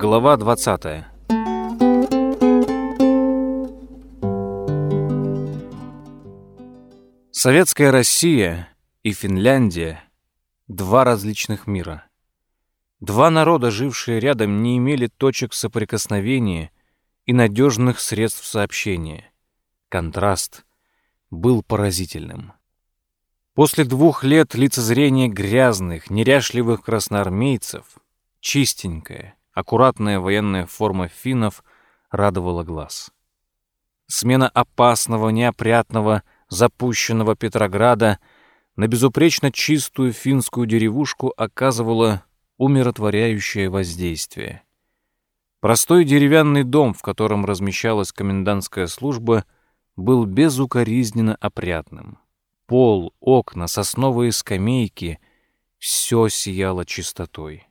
Глава 20. Советская Россия и Финляндия — два различных мира. Два народа, жившие рядом, не имели точек соприкосновения и надежных средств сообщения. Контраст был поразительным. После двух лет лицезрения грязных, неряшливых красноармейцев, чистенькая, аккуратная военная форма финнов радовала глаз. Смена опасного, неопрятного, запущенного Петрограда на безупречно чистую финскую деревушку оказывала умиротворяющее воздействие. Простой деревянный дом, в котором размещалась комендантская служба, был безукоризненно опрятным. Пол, окна, сосновые скамейки — все сияло чистотой.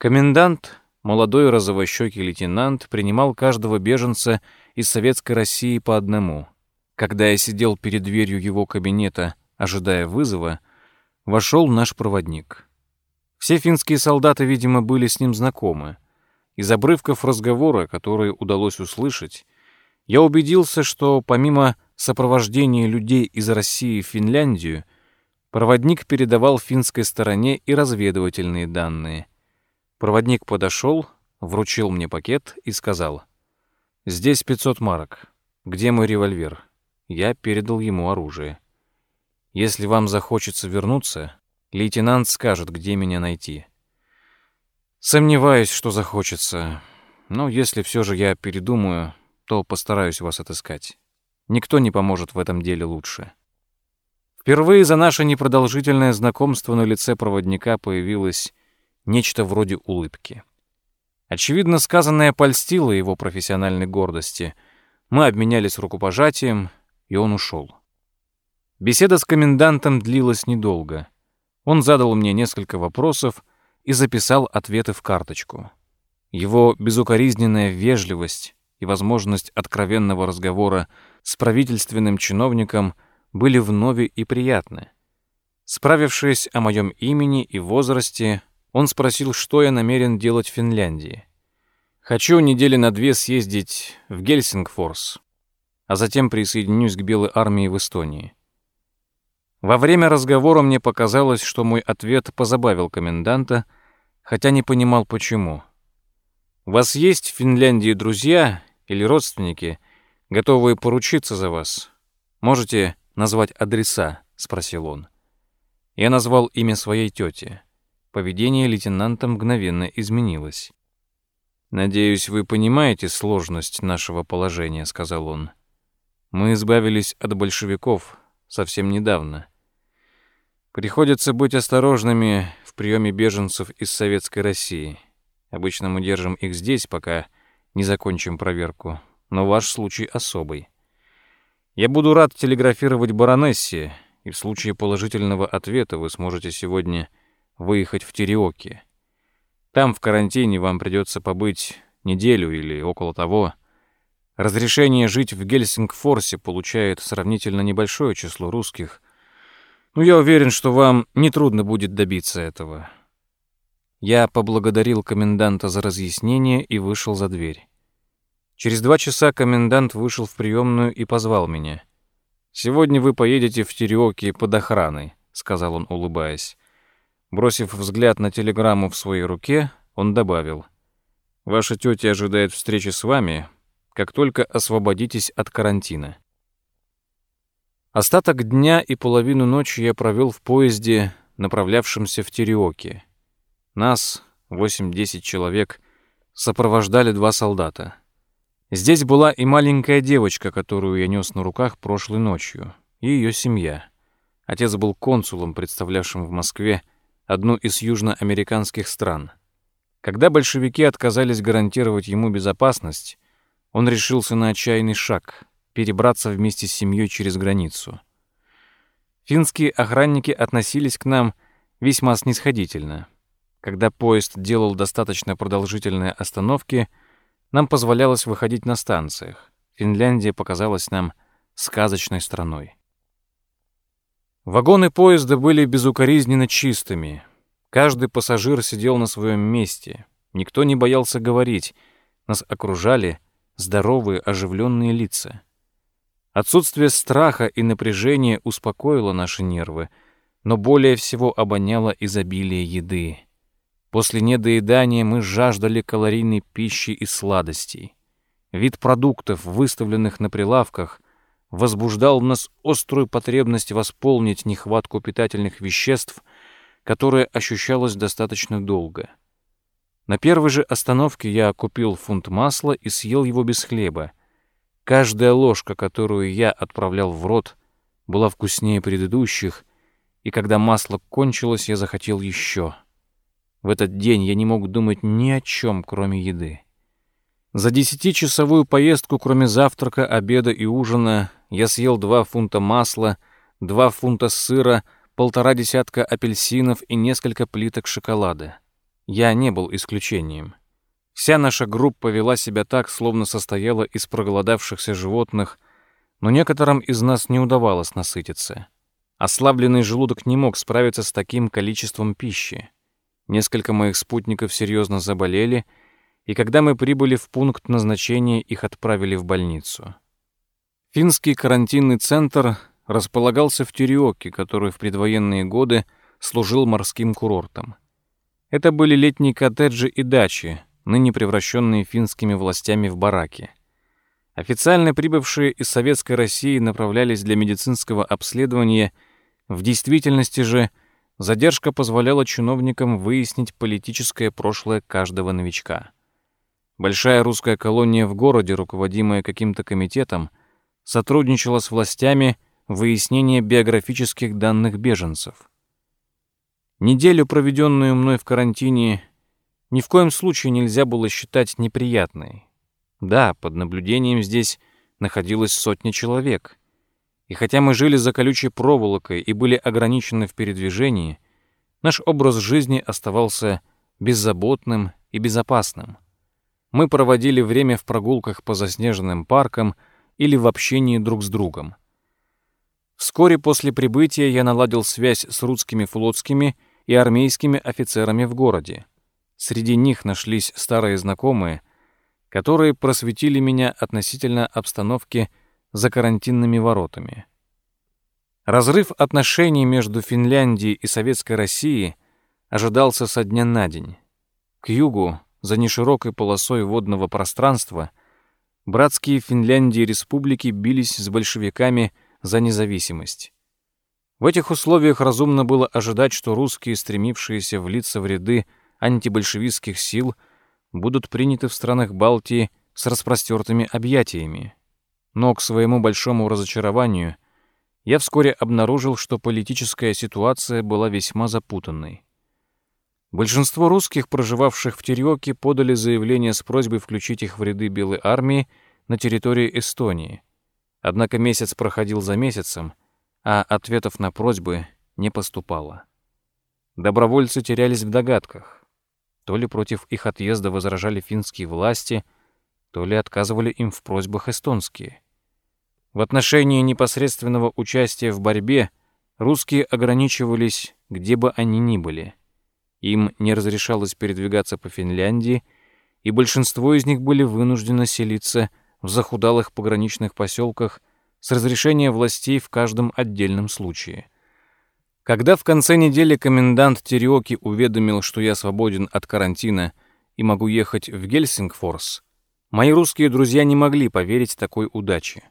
Комендант, молодой розовощекий лейтенант, принимал каждого беженца из Советской России по одному. Когда я сидел перед дверью его кабинета, ожидая вызова, вошел наш проводник. Все финские солдаты, видимо, были с ним знакомы. Из обрывков разговора, которые удалось услышать, я убедился, что помимо сопровождения людей из России в Финляндию, проводник передавал финской стороне и разведывательные данные. Проводник подошел, вручил мне пакет и сказал, «Здесь 500 марок. Где мой револьвер?» Я передал ему оружие. «Если вам захочется вернуться, лейтенант скажет, где меня найти». «Сомневаюсь, что захочется. Но если все же я передумаю, то постараюсь вас отыскать. Никто не поможет в этом деле лучше». Впервые за наше непродолжительное знакомство на лице проводника появилась нечто вроде улыбки. Очевидно, сказанное польстило его профессиональной гордости. Мы обменялись рукопожатием, и он ушел. Беседа с комендантом длилась недолго. Он задал мне несколько вопросов и записал ответы в карточку. Его безукоризненная вежливость и возможность откровенного разговора с правительственным чиновником были вновь и приятны. Справившись о моем имени и возрасте, он спросил, что я намерен делать в Финляндии. «Хочу недели на две съездить в Гельсингфорс, а затем присоединюсь к Белой армии в Эстонии». Во время разговора мне показалось, что мой ответ позабавил коменданта, хотя не понимал, почему. «У вас есть в Финляндии друзья или родственники, готовые поручиться за вас? Можете назвать адреса?» — спросил он. Я назвал имя своей тети. Поведение лейтенанта мгновенно изменилось. «Надеюсь, вы понимаете сложность нашего положения», — сказал он. «Мы избавились от большевиков совсем недавно. Приходится быть осторожными в приеме беженцев из Советской России. Обычно мы держим их здесь, пока не закончим проверку, но ваш случай особый. Я буду рад телеграфировать баронессе, и в случае положительного ответа вы сможете сегодня выехать в Тереоки. Там в карантине вам придется побыть неделю или около того. Разрешение жить в Гельсингфорсе получает сравнительно небольшое число русских. Но я уверен, что вам нетрудно будет добиться этого. Я поблагодарил коменданта за разъяснение и вышел за дверь. Через два часа комендант вышел в приемную и позвал меня. «Сегодня вы поедете в Тереоки под охраной», — сказал он, улыбаясь. Бросив взгляд на телеграмму в своей руке, он добавил. «Ваша тетя ожидает встречи с вами, как только освободитесь от карантина». Остаток дня и половину ночи я провел в поезде, направлявшемся в Тереоки. Нас, 8-10 человек, сопровождали два солдата. Здесь была и маленькая девочка, которую я нес на руках прошлой ночью, и ее семья. Отец был консулом, представлявшим в Москве одну из южноамериканских стран. Когда большевики отказались гарантировать ему безопасность, он решился на отчаянный шаг — перебраться вместе с семьей через границу. Финские охранники относились к нам весьма снисходительно. Когда поезд делал достаточно продолжительные остановки, нам позволялось выходить на станциях. Финляндия показалась нам сказочной страной. Вагоны поезда были безукоризненно чистыми. Каждый пассажир сидел на своем месте. Никто не боялся говорить. Нас окружали здоровые, оживленные лица. Отсутствие страха и напряжения успокоило наши нервы, но более всего обоняло изобилие еды. После недоедания мы жаждали калорийной пищи и сладостей. Вид продуктов, выставленных на прилавках, возбуждал в нас острую потребность восполнить нехватку питательных веществ, которая ощущалась достаточно долго. На первой же остановке я купил фунт масла и съел его без хлеба. Каждая ложка, которую я отправлял в рот, была вкуснее предыдущих, и когда масло кончилось, я захотел еще. В этот день я не мог думать ни о чем, кроме еды. За десятичасовую поездку, кроме завтрака, обеда и ужина, я съел два фунта масла, два фунта сыра, полтора десятка апельсинов и несколько плиток шоколада. Я не был исключением. Вся наша группа вела себя так, словно состояла из проголодавшихся животных, но некоторым из нас не удавалось насытиться. Ослабленный желудок не мог справиться с таким количеством пищи. Несколько моих спутников серьезно заболели, и когда мы прибыли в пункт назначения, их отправили в больницу. Финский карантинный центр располагался в Тюриоке, который в предвоенные годы служил морским курортом. Это были летние коттеджи и дачи, ныне превращенные финскими властями в бараки. Официально прибывшие из Советской России направлялись для медицинского обследования, в действительности же задержка позволяла чиновникам выяснить политическое прошлое каждого новичка. Большая русская колония в городе, руководимая каким-то комитетом, сотрудничала с властями в выяснении биографических данных беженцев. Неделю, проведенную мной в карантине, ни в коем случае нельзя было считать неприятной. Да, под наблюдением здесь находилось сотня человек. И хотя мы жили за колючей проволокой и были ограничены в передвижении, наш образ жизни оставался беззаботным и безопасным. Мы проводили время в прогулках по заснеженным паркам или в общении друг с другом. Вскоре после прибытия я наладил связь с русскими флотскими и армейскими офицерами в городе. Среди них нашлись старые знакомые, которые просветили меня относительно обстановки за карантинными воротами. Разрыв отношений между Финляндией и Советской Россией ожидался со дня на день. К югу, за неширокой полосой водного пространства, братские Финляндии республики бились с большевиками за независимость. В этих условиях разумно было ожидать, что русские, стремившиеся влиться в ряды антибольшевистских сил, будут приняты в странах Балтии с распростертыми объятиями. Но к своему большому разочарованию я вскоре обнаружил, что политическая ситуация была весьма запутанной. Большинство русских, проживавших в Терьоке, подали заявление с просьбой включить их в ряды Белой армии на территории Эстонии. Однако месяц проходил за месяцем, а ответов на просьбы не поступало. Добровольцы терялись в догадках. То ли против их отъезда возражали финские власти, то ли отказывали им в просьбах эстонские. В отношении непосредственного участия в борьбе русские ограничивались, где бы они ни были. Им не разрешалось передвигаться по Финляндии, и большинство из них были вынуждены селиться в захудалых пограничных поселках с разрешения властей в каждом отдельном случае. Когда в конце недели комендант Териоки уведомил, что я свободен от карантина и могу ехать в Гельсингфорс, мои русские друзья не могли поверить такой удаче.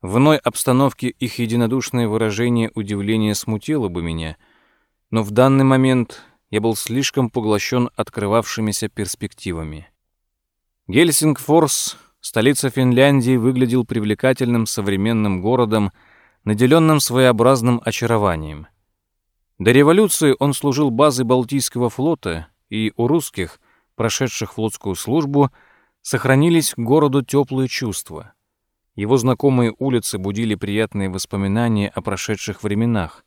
В иной обстановке их единодушное выражение удивления смутило бы меня, но в данный момент я был слишком поглощен открывавшимися перспективами. Гельсингфорс столица Финляндии выглядел привлекательным современным городом, наделенным своеобразным очарованием. До революции он служил базой Балтийского флота, и у русских, прошедших флотскую службу, сохранились к городу теплые чувства. Его знакомые улицы будили приятные воспоминания о прошедших временах.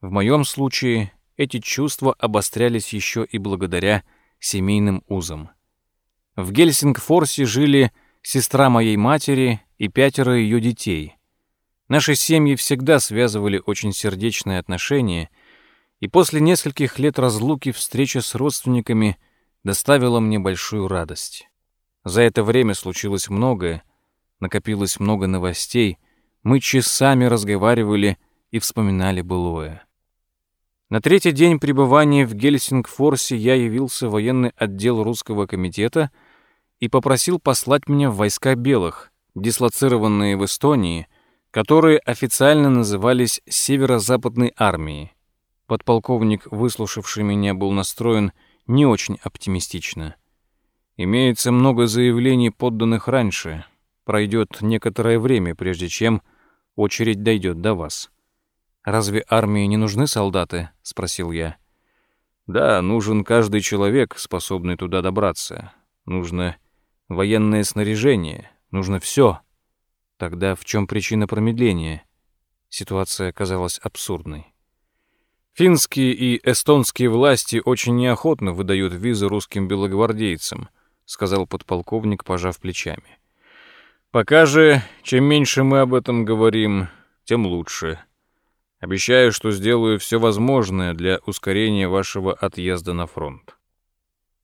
В моем случае эти чувства обострялись еще и благодаря семейным узам. В Гельсингфорсе жили сестра моей матери и пятеро ее детей. Наши семьи всегда связывали очень сердечные отношения, и после нескольких лет разлуки встреча с родственниками доставило мне большую радость. За это время случилось многое, накопилось много новостей, мы часами разговаривали и вспоминали былое. На третий день пребывания в Гельсингфорсе я явился в военный отдел русского комитета и попросил послать меня в войска белых, дислоцированные в Эстонии, которые официально назывались Северо-Западной армией. Подполковник, выслушавший меня, был настроен не очень оптимистично. Имеется много заявлений, подданных раньше. Пройдет некоторое время, прежде чем очередь дойдет до вас. «Разве армии не нужны солдаты?» — спросил я. «Да, нужен каждый человек, способный туда добраться. Нужно военное снаряжение, нужно все. Тогда в чем причина промедления?» Ситуация казалась абсурдной. Финские и эстонские власти очень неохотно выдают визы русским белогвардейцам, сказал подполковник, пожав плечами. Пока же, чем меньше мы об этом говорим, тем лучше. Обещаю, что сделаю все возможное для ускорения вашего отъезда на фронт.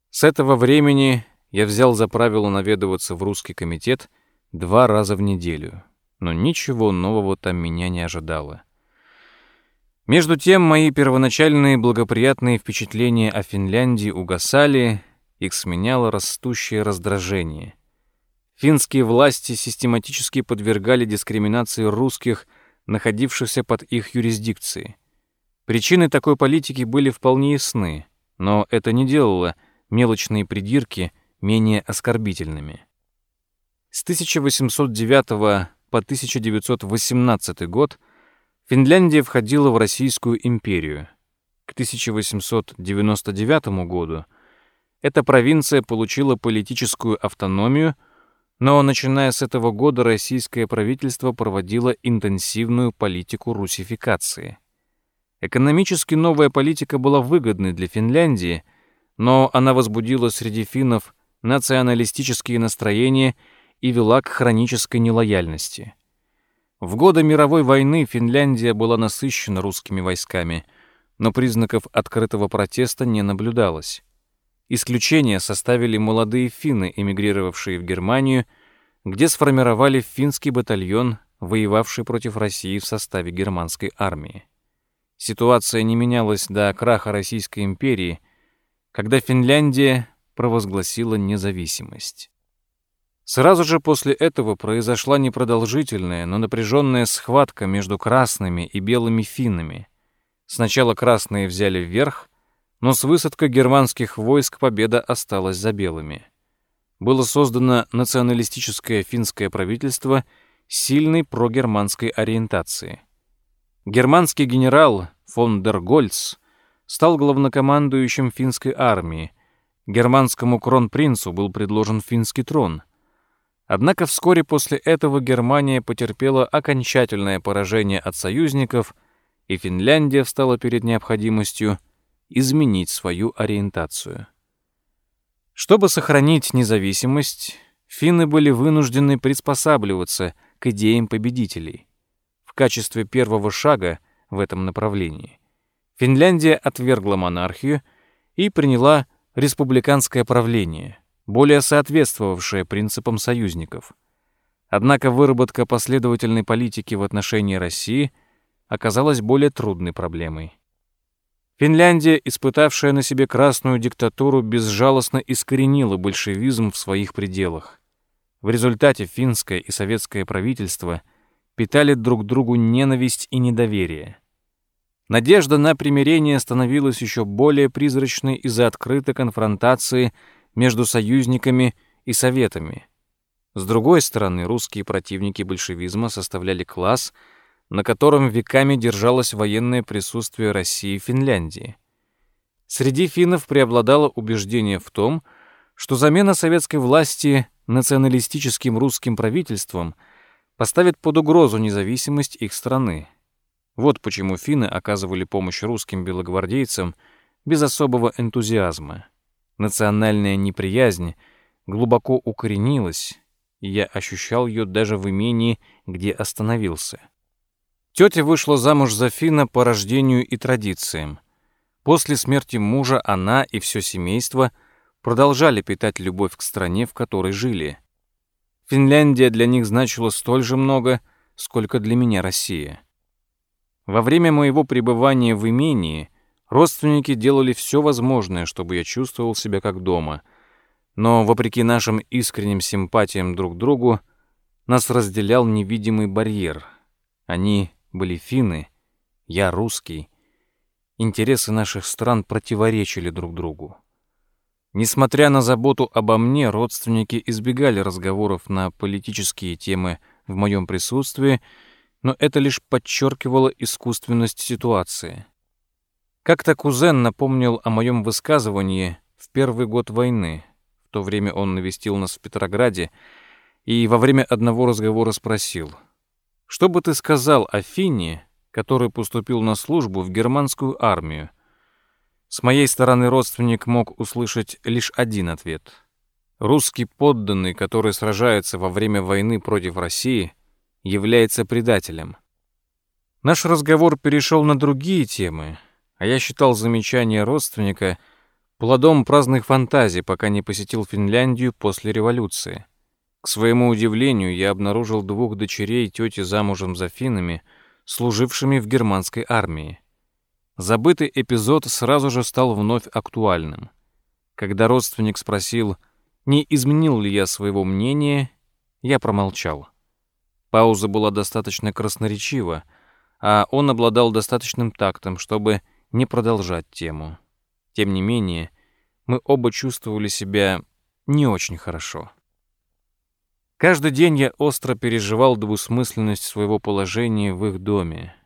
С этого времени я взял за правило наведываться в русский комитет два раза в неделю, но ничего нового там меня не ожидало. Между тем, мои первоначальные благоприятные впечатления о Финляндии угасали, их сменяло растущее раздражение. Финские власти систематически подвергали дискриминации русских – находившихся под их юрисдикцией. Причины такой политики были вполне ясны, но это не делало мелочные придирки менее оскорбительными. С 1809 по 1918 год Финляндия входила в Российскую империю. К 1899 году эта провинция получила политическую автономию – но начиная с этого года российское правительство проводило интенсивную политику русификации. Экономически новая политика была выгодной для Финляндии, но она возбудила среди финнов националистические настроения и вела к хронической нелояльности. В годы мировой войны Финляндия была насыщена русскими войсками, но признаков открытого протеста не наблюдалось. Исключение составили молодые финны, эмигрировавшие в Германию, где сформировали финский батальон, воевавший против России в составе германской армии. Ситуация не менялась до краха Российской империи, когда Финляндия провозгласила независимость. Сразу же после этого произошла непродолжительная, но напряженная схватка между красными и белыми финнами. Сначала красные взяли вверх, но с высадкой германских войск победа осталась за белыми. Было создано националистическое финское правительство сильной прогерманской ориентации. Германский генерал фон дер Гольц стал главнокомандующим финской армии. Германскому кронпринцу был предложен финский трон. Однако вскоре после этого Германия потерпела окончательное поражение от союзников, и Финляндия встала перед необходимостью изменить свою ориентацию. Чтобы сохранить независимость, финны были вынуждены приспосабливаться к идеям победителей. В качестве первого шага в этом направлении Финляндия отвергла монархию и приняла республиканское правление, более соответствовавшее принципам союзников. Однако выработка последовательной политики в отношении России оказалась более трудной проблемой. Финляндия, испытавшая на себе красную диктатуру, безжалостно искоренила большевизм в своих пределах. В результате финское и советское правительство питали друг другу ненависть и недоверие. Надежда на примирение становилась еще более призрачной из-за открытой конфронтации между союзниками и советами. С другой стороны, русские противники большевизма составляли класс – на котором веками держалось военное присутствие России и Финляндии. Среди финнов преобладало убеждение в том, что замена советской власти националистическим русским правительством поставит под угрозу независимость их страны. Вот почему финны оказывали помощь русским белогвардейцам без особого энтузиазма. Национальная неприязнь глубоко укоренилась, и я ощущал ее даже в имении, где остановился. Тетя вышла замуж за Фина по рождению и традициям. После смерти мужа она и все семейство продолжали питать любовь к стране, в которой жили. Финляндия для них значила столь же много, сколько для меня Россия. Во время моего пребывания в имении родственники делали все возможное, чтобы я чувствовал себя как дома. Но, вопреки нашим искренним симпатиям друг к другу, нас разделял невидимый барьер. Они были финны, я русский. Интересы наших стран противоречили друг другу. Несмотря на заботу обо мне, родственники избегали разговоров на политические темы в моем присутствии, но это лишь подчеркивало искусственность ситуации. Как-то кузен напомнил о моем высказывании в первый год войны. В то время он навестил нас в Петрограде и во время одного разговора спросил, «Что бы ты сказал о Фине, который поступил на службу в германскую армию?» С моей стороны родственник мог услышать лишь один ответ. Русский подданный, который сражается во время войны против России, является предателем. Наш разговор перешел на другие темы, а я считал замечание родственника плодом праздных фантазий, пока не посетил Финляндию после революции. К своему удивлению, я обнаружил двух дочерей тети замужем за финнами, служившими в германской армии. Забытый эпизод сразу же стал вновь актуальным. Когда родственник спросил, не изменил ли я своего мнения, я промолчал. Пауза была достаточно красноречива, а он обладал достаточным тактом, чтобы не продолжать тему. Тем не менее, мы оба чувствовали себя не очень хорошо. Каждый день я остро переживал двусмысленность своего положения в их доме.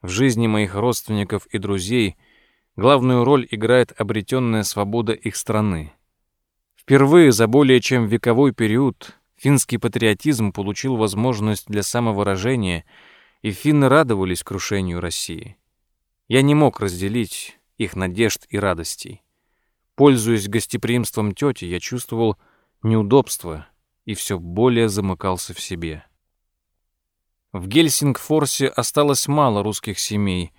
В жизни моих родственников и друзей главную роль играет обретенная свобода их страны. Впервые за более чем вековой период финский патриотизм получил возможность для самовыражения, и финны радовались крушению России. Я не мог разделить их надежд и радостей. Пользуясь гостеприимством тети, я чувствовал неудобство и все более замыкался в себе. В Гельсингфорсе осталось мало русских семей,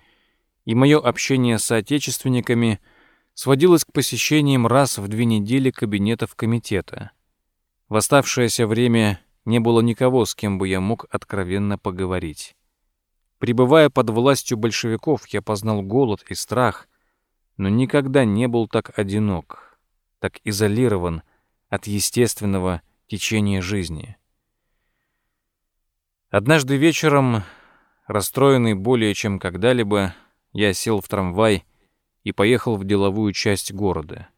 и мое общение с соотечественниками сводилось к посещениям раз в две недели кабинетов комитета. В оставшееся время не было никого, с кем бы я мог откровенно поговорить. Пребывая под властью большевиков, я познал голод и страх, но никогда не был так одинок, так изолирован от естественного течения жизни. Однажды вечером, расстроенный более чем когда-либо, я сел в трамвай и поехал в деловую часть города.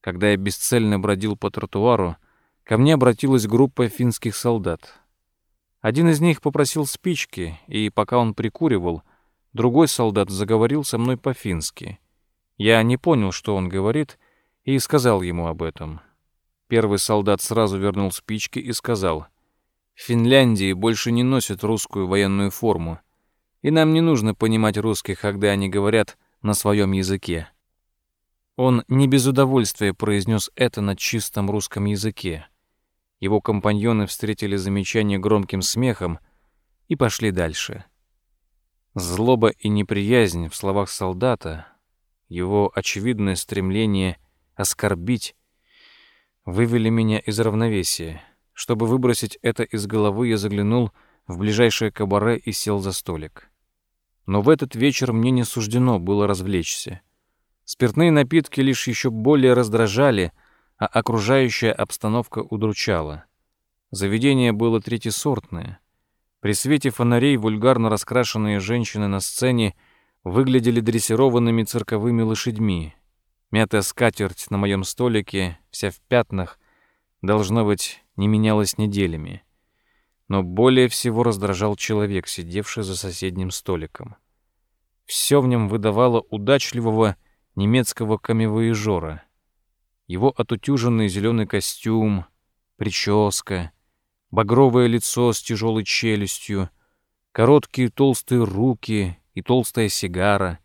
Когда я бесцельно бродил по тротуару, ко мне обратилась группа финских солдат. Один из них попросил спички, и пока он прикуривал, другой солдат заговорил со мной по-фински. Я не понял, что он говорит, и сказал ему об этом. Первый солдат сразу вернул спички и сказал — в Финляндии больше не носят русскую военную форму, и нам не нужно понимать русских, когда они говорят на своем языке. Он не без удовольствия произнес это на чистом русском языке. Его компаньоны встретили замечание громким смехом и пошли дальше. Злоба и неприязнь в словах солдата, его очевидное стремление оскорбить, вывели меня из равновесия. Чтобы выбросить это из головы, я заглянул в ближайшее кабаре и сел за столик. Но в этот вечер мне не суждено было развлечься. Спиртные напитки лишь еще более раздражали, а окружающая обстановка удручала. Заведение было третьесортное. При свете фонарей вульгарно раскрашенные женщины на сцене выглядели дрессированными цирковыми лошадьми. Мятая скатерть на моем столике, вся в пятнах, должно быть, не менялось неделями. Но более всего раздражал человек, сидевший за соседним столиком. Все в нем выдавало удачливого немецкого камевоежора. Его отутюженный зеленый костюм, прическа, багровое лицо с тяжелой челюстью, короткие толстые руки и толстая сигара.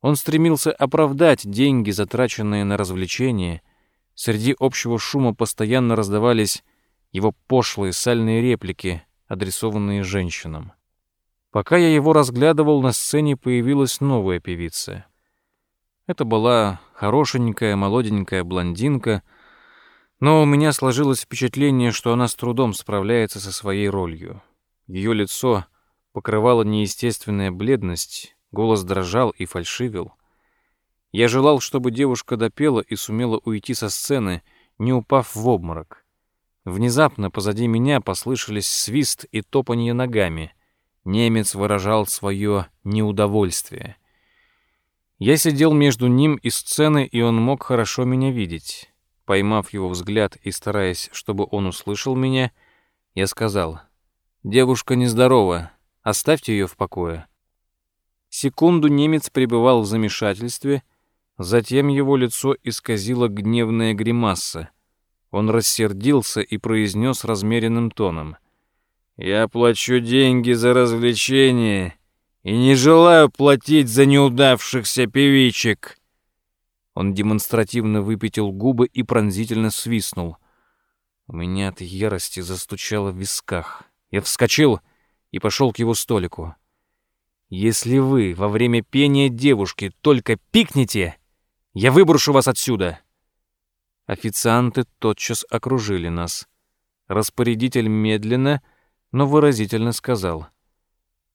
Он стремился оправдать деньги, затраченные на развлечения, Среди общего шума постоянно раздавались его пошлые сальные реплики, адресованные женщинам. Пока я его разглядывал, на сцене появилась новая певица. Это была хорошенькая, молоденькая блондинка, но у меня сложилось впечатление, что она с трудом справляется со своей ролью. Ее лицо покрывала неестественная бледность, голос дрожал и фальшивил. Я желал, чтобы девушка допела и сумела уйти со сцены, не упав в обморок. Внезапно позади меня послышались свист и топанье ногами. Немец выражал свое неудовольствие. Я сидел между ним и сценой, и он мог хорошо меня видеть. Поймав его взгляд и стараясь, чтобы он услышал меня, я сказал, «Девушка нездорова, оставьте ее в покое». Секунду немец пребывал в замешательстве, затем его лицо исказило гневная гримаса. Он рассердился и произнес размеренным тоном. «Я плачу деньги за развлечение и не желаю платить за неудавшихся певичек». Он демонстративно выпятил губы и пронзительно свистнул. У меня от ярости застучало в висках. Я вскочил и пошел к его столику. «Если вы во время пения девушки только пикнете, я выброшу вас отсюда!» Официанты тотчас окружили нас. Распорядитель медленно, но выразительно сказал.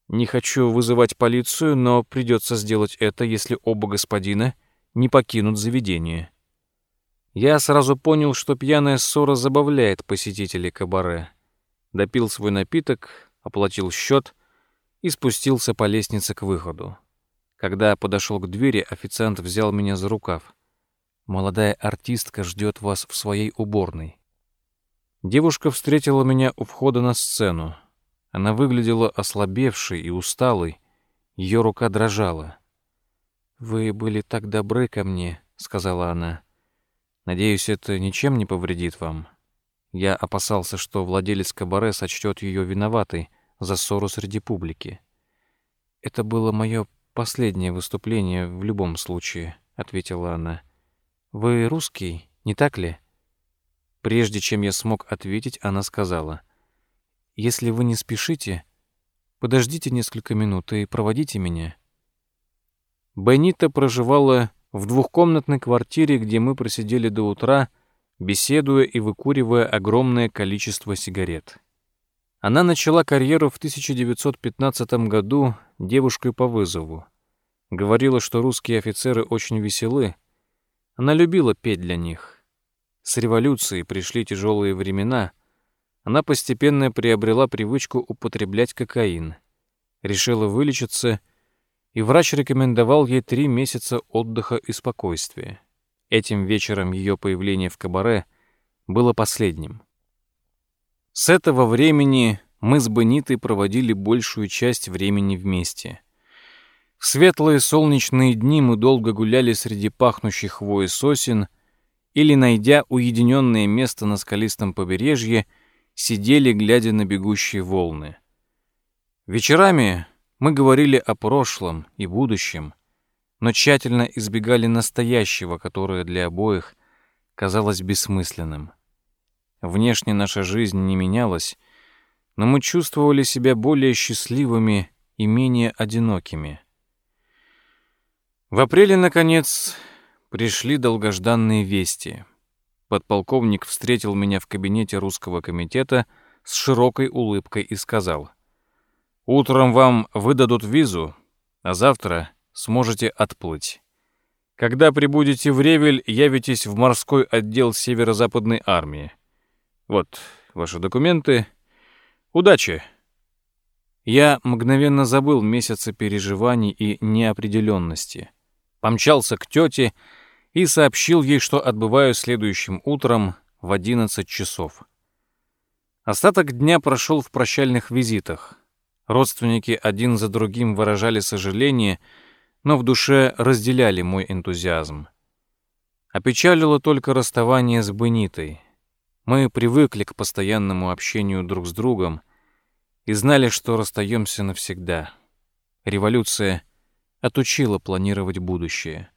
«Не хочу вызывать полицию, но придется сделать это, если оба господина не покинут заведение». Я сразу понял, что пьяная ссора забавляет посетителей кабаре. Допил свой напиток, оплатил счет и спустился по лестнице к выходу. Когда подошел к двери, официант взял меня за рукав. Молодая артистка ждет вас в своей уборной. Девушка встретила меня у входа на сцену. Она выглядела ослабевшей и усталой. Ее рука дрожала. «Вы были так добры ко мне», — сказала она. «Надеюсь, это ничем не повредит вам». Я опасался, что владелец кабаре сочтет ее виноватой за ссору среди публики. «Это было мое последнее выступление в любом случае», — ответила она. «Вы русский, не так ли?» Прежде чем я смог ответить, она сказала. «Если вы не спешите, подождите несколько минут и проводите меня». Бенита проживала в двухкомнатной квартире, где мы просидели до утра, беседуя и выкуривая огромное количество сигарет. Она начала карьеру в 1915 году девушкой по вызову. Говорила, что русские офицеры очень веселы, она любила петь для них. С революцией пришли тяжелые времена. Она постепенно приобрела привычку употреблять кокаин. Решила вылечиться, и врач рекомендовал ей три месяца отдыха и спокойствия. Этим вечером ее появление в кабаре было последним. С этого времени мы с Бенитой проводили большую часть времени вместе — в светлые солнечные дни мы долго гуляли среди пахнущих хвои сосен или, найдя уединенное место на скалистом побережье, сидели, глядя на бегущие волны. Вечерами мы говорили о прошлом и будущем, но тщательно избегали настоящего, которое для обоих казалось бессмысленным. Внешне наша жизнь не менялась, но мы чувствовали себя более счастливыми и менее одинокими. В апреле, наконец, пришли долгожданные вести. Подполковник встретил меня в кабинете русского комитета с широкой улыбкой и сказал, «Утром вам выдадут визу, а завтра сможете отплыть. Когда прибудете в Ревель, явитесь в морской отдел Северо-Западной армии. Вот ваши документы. Удачи!» Я мгновенно забыл месяцы переживаний и неопределенности помчался к тете и сообщил ей, что отбываю следующим утром в 11 часов. Остаток дня прошел в прощальных визитах. Родственники один за другим выражали сожаление, но в душе разделяли мой энтузиазм. Опечалило только расставание с Бенитой. Мы привыкли к постоянному общению друг с другом и знали, что расстаемся навсегда. Революция — отучила планировать будущее.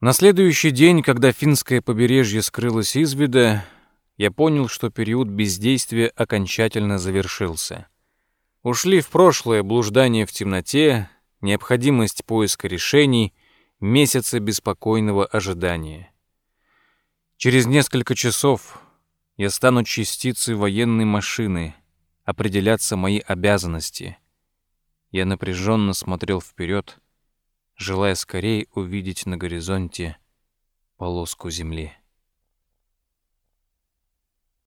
На следующий день, когда финское побережье скрылось из вида, я понял, что период бездействия окончательно завершился. Ушли в прошлое блуждание в темноте, необходимость поиска решений, месяцы беспокойного ожидания. Через несколько часов я стану частицей военной машины, определяться мои обязанности. Я напряженно смотрел вперед, желая скорее увидеть на горизонте полоску земли.